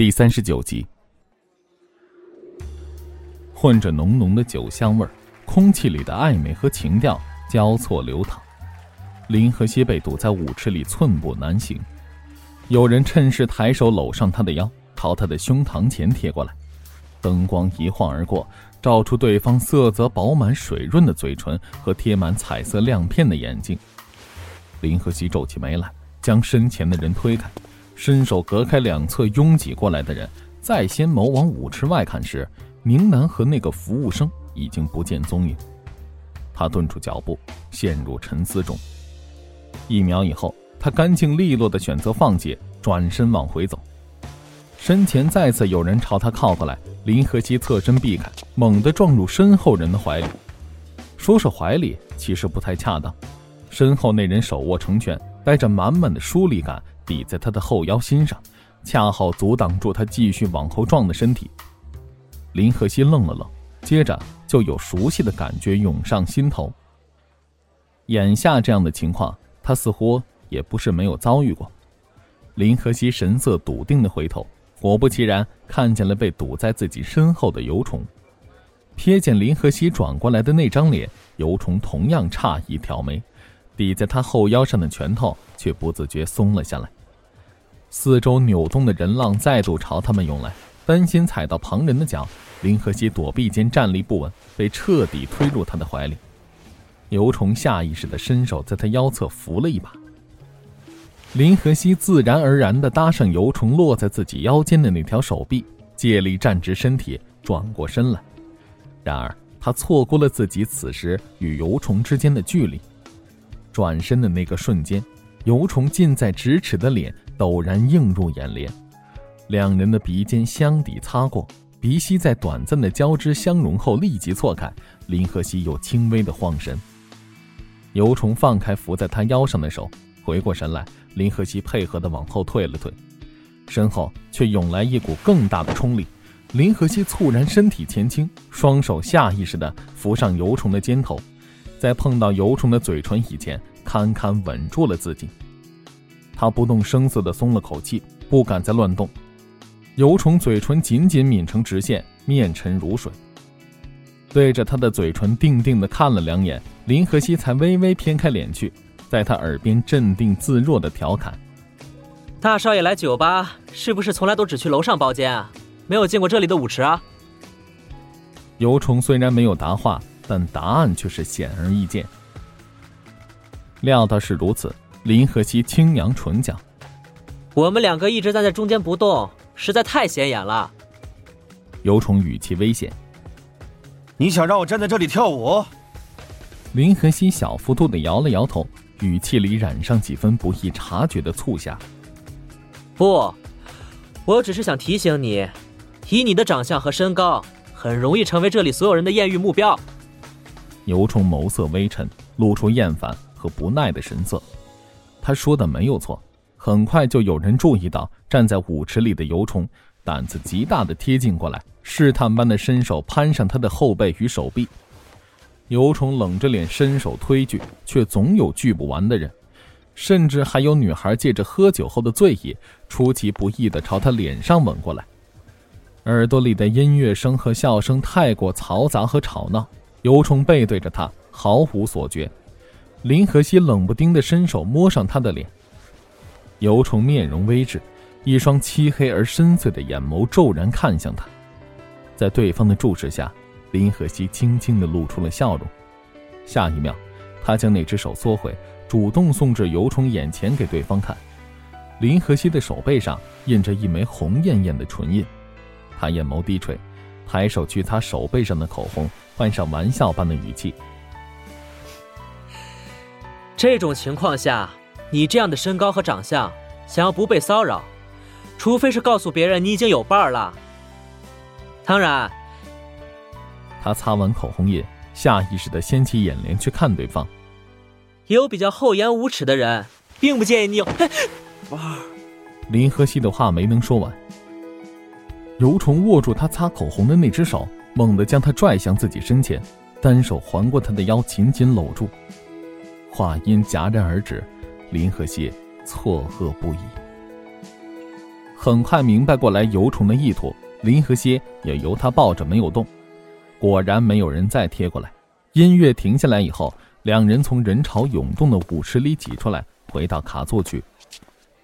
第三十九集，混着浓浓的酒香味儿，空气里的暧昧和情调交错流淌。林和熙被堵在舞池里，寸步难行。有人趁势抬手搂上他的腰，朝他的胸膛前贴过来。灯光一晃而过，照出对方色泽饱满、水润的嘴唇和贴满彩色亮片的眼睛。林和熙皱起眉来，将身前的人推开。伸手隔开两侧拥挤过来的人，再先眸往舞池外看时，明南和那个服务生已经不见踪影。他顿住脚步，陷入沉思中。一秒以后，他干净利落地选择放弃，转身往回走。身前再次有人朝他靠过来，林和熙侧身避开，猛地撞入身后人的怀里。说是怀里，其实不太恰当。身后那人手握成拳，带着满满的疏离感。抵在他的后腰心上，恰好阻挡住他继续往后撞的身体。林和熙愣了愣，接着就有熟悉的感觉涌上心头。眼下这样的情况，他似乎也不是没有遭遇过。林和熙神色笃定的回头，果不其然，看见了被堵在自己身后的尤虫。瞥见林和熙转过来的那张脸，尤虫同样诧异挑眉，抵在他后腰上的拳头却不自觉松了下来。四周扭动的人浪再度朝他们涌来，担心踩到旁人的脚，林和熙躲避间站立不稳，被彻底推入他的怀里。尤虫下意识地伸手在他腰侧扶了一把，林和熙自然而然地搭上尤虫落在自己腰间的那条手臂，借力站直身体，转过身来。然而他错过了自己此时与尤虫之间的距离，转身的那个瞬间，尤虫近在咫尺的脸。陡然映入眼帘，两人的鼻尖相抵擦过，鼻息在短暂的交织相融后立即错开。林和熙又轻微的晃神，尤虫放开扶在他腰上的手，回过神来，林和熙配合的往后退了退，身后却涌来一股更大的冲力。林和熙猝然身体前倾，双手下意识的扶上尤虫的肩头，在碰到尤虫的嘴唇以前，堪堪稳住了自己。他不动声色地松了口气，不敢再乱动。尤虫嘴唇紧紧抿成直线，面沉如水，对着他的嘴唇定定地看了两眼，林和熙才微微偏开脸去，在他耳边镇定自若地调侃：“大少爷来酒吧，是不是从来都只去楼上包间啊？没有见过这里的舞池啊？”尤虫虽然没有答话，但答案却是显而易见。料到是如此。林和熙轻扬唇角：“我们两个一直站在中间不动，实在太显眼了。”尤虫语气危险：“你想让我站在这里跳舞？”林和熙小幅度的摇了摇头，语气里染上几分不易察觉的促狭：“不，我只是想提醒你，以你的长相和身高，很容易成为这里所有人的艳遇目标。”尤虫眸色微沉，露出厌烦和不耐的神色。他说的没有错，很快就有人注意到站在舞池里的尤虫，胆子极大的贴近过来，试探般的伸手攀上他的后背与手臂。尤虫冷着脸伸手推拒，却总有拒不完的人，甚至还有女孩借着喝酒后的醉意，出其不意的朝他脸上吻过来。耳朵里的音乐声和笑声太过嘈杂和吵闹，尤虫背对着他，毫无所觉。林和熙冷不丁的伸手摸上他的脸，尤虫面容微滞，一双漆黑而深邃的眼眸骤然看向他，在对方的注视下，林和熙轻轻的露出了笑容。下一秒，他将那只手缩回，主动送至尤虫眼前给对方看。林和熙的手背上印着一枚红艳艳的唇印，他眼眸低垂，抬手去擦手背上的口红，换上玩笑般的语气。这种情况下，你这样的身高和长相，想要不被骚扰，除非是告诉别人你已经有伴儿了。当然，他擦完口红印，下意识的掀起眼帘去看对方。也有比较厚颜无耻的人，并不建议你有。林和熙的话没能说完，尤虫握住他擦口红的那只手，猛地将他拽向自己身前，单手环过他的腰，紧紧搂住。话音戛然而止，林和熙错愕不已。很快明白过来游虫的意图，林和熙也由他抱着没有动。果然没有人再贴过来。音乐停下来以后，两人从人潮涌动的舞池里挤出来，回到卡座去。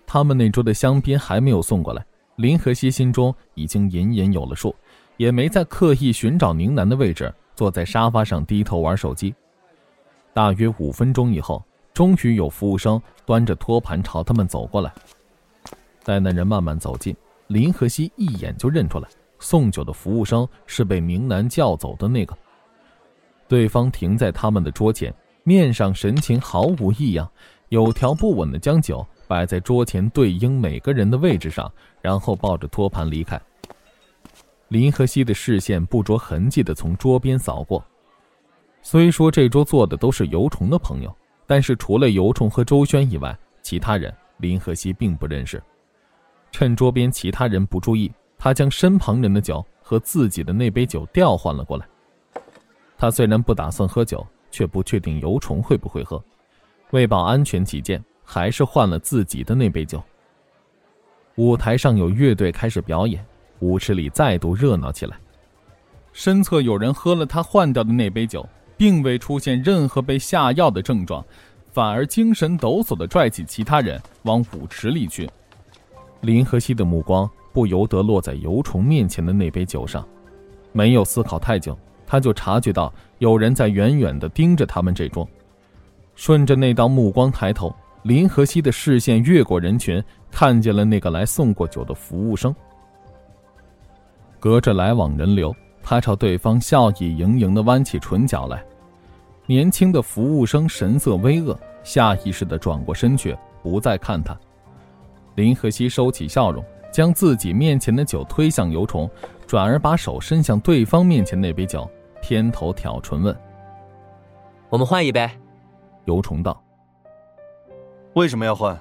他们那桌的香槟还没有送过来，林和熙心中已经隐隐有了数，也没再刻意寻找宁南的位置，坐在沙发上低头玩手机。大约五分钟以后，终于有服务生端着托盘朝他们走过来。在那人慢慢走近，林和熙一眼就认出来。送酒的服务生是被明南叫走的那个。对方停在他们的桌前，面上神情毫无异样，有条不紊地将酒摆在桌前对应每个人的位置上，然后抱着托盘离开。林和熙的视线不着痕迹地从桌边扫过，虽说这桌坐的都是游虫的朋友，但是除了游虫和周轩以外，其他人林和熙并不认识。趁桌边其他人不注意。他将身旁人的酒和自己的那杯酒调换了过来。他虽然不打算喝酒，却不确定游虫会不会喝，为保安全起见，还是换了自己的那杯酒。舞台上有乐队开始表演，舞池里再度热闹起来。身侧有人喝了他换掉的那杯酒，并未出现任何被下药的症状，反而精神抖擞地拽起其他人往舞池里去。林和熙的目光。不由得落在游虫面前的那杯酒上，没有思考太久，他就察觉到有人在远远的盯着他们这桌。顺着那道目光抬头，林和熙的视线越过人群，看见了那个来送过酒的服务生。隔着来往人流，他朝对方笑意盈盈的弯起唇角来。年轻的服务生神色微恶，下意识的转过身去，不再看他。林和熙收起笑容。将自己面前的酒推向游虫，转而把手伸向对方面前那杯酒，偏头挑唇问：“我们换一杯。”游虫道：“为什么要换？”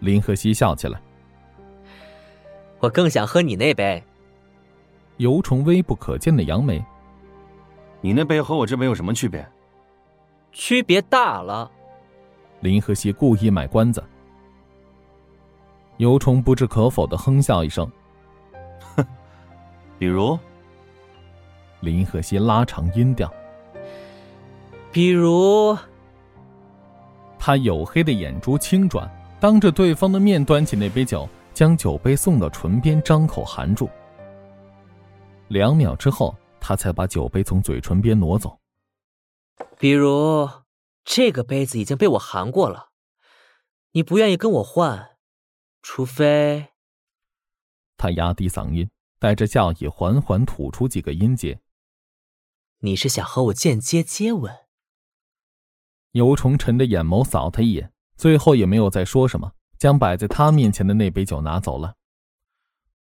林和熙笑起来：“我更想喝你那杯。”游虫微不可见的扬眉：“你那杯和我这杯有什么区别？”“区别大了。”林和熙故意卖关子。游虫不置可否的哼笑一声，哼，比如，林和熙拉长音调，比如，他黝黑的眼珠轻转，当着对方的面端起那杯酒，将酒杯送到唇边，张口含住。两秒之后，他才把酒杯从嘴唇边挪走。比如，这个杯子已经被我含过了，你不愿意跟我换？除非，他压低嗓音，带着笑意，缓缓吐出几个音节。你是想和我间接接吻？尤崇晨的眼眸扫他一眼，最后也没有再说什么，将摆在他面前的那杯酒拿走了。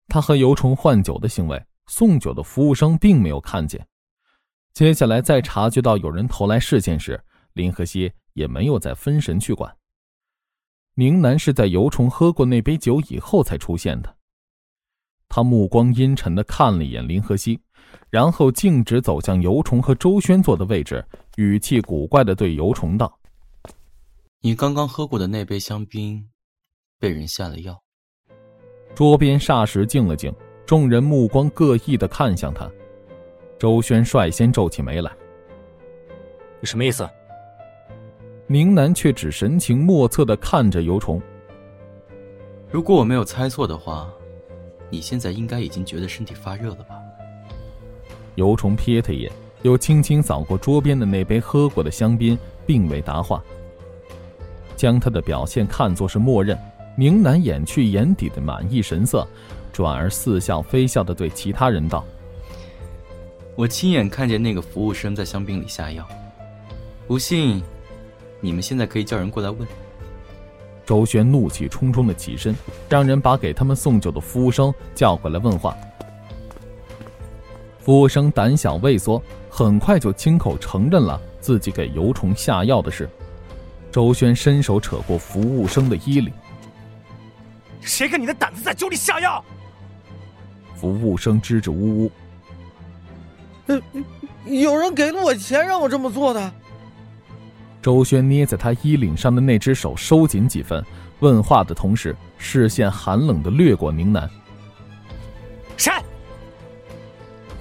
他和尤崇换酒的行为，送酒的服务生并没有看见。接下来再察觉到有人投来视线时，林和熙也没有再分神去管。宁南是在尤虫喝过那杯酒以后才出现的。他目光阴沉的看了一眼林和熙，然后径直走向尤虫和周轩坐的位置，语气古怪的对尤虫道：“你刚刚喝过的那杯香槟，被人下了药。”桌边霎时静了静，众人目光各异的看向他。周轩率先皱起眉来：“你什么意思？”宁南却只神情莫测的看着尤虫。如果我没有猜错的话，你现在应该已经觉得身体发热了吧？游虫瞥他一眼，又轻轻扫过桌边的那杯喝过的香槟，并未答话。将他的表现看作是默认，宁南掩去眼底的满意神色，转而似笑非笑的对其他人道：“我亲眼看见那个服务生在香槟里下药，不信。”你们现在可以叫人过来问。周轩怒气冲冲的起身，让人把给他们送酒的服务生叫过来问话。服务生胆小畏缩，很快就亲口承认了自己给尤虫下药的事。周轩伸手扯过服务生的衣领：“谁给你的胆子在酒里下药？”服务生支支吾吾：“呃，有人给了我钱让我这么做的。”周轩捏在他衣领上的那只手收紧几分，问话的同时，视线寒冷的掠过宁南。谁？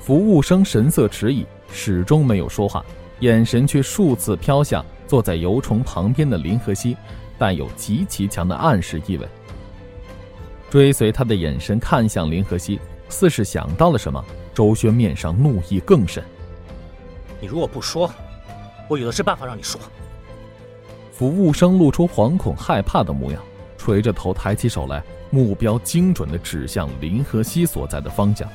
服务生神色迟疑，始终没有说话，眼神却数次飘向坐在油虫旁边的林和熙，带有极其强的暗示意味。追随他的眼神看向林和熙，似是想到了什么，周轩面上怒意更甚。你如果不说，我有的是办法让你说。服务生露出惶恐害怕的模样。垂着头，抬起手来，目标精准地指向林和熙所在的方向。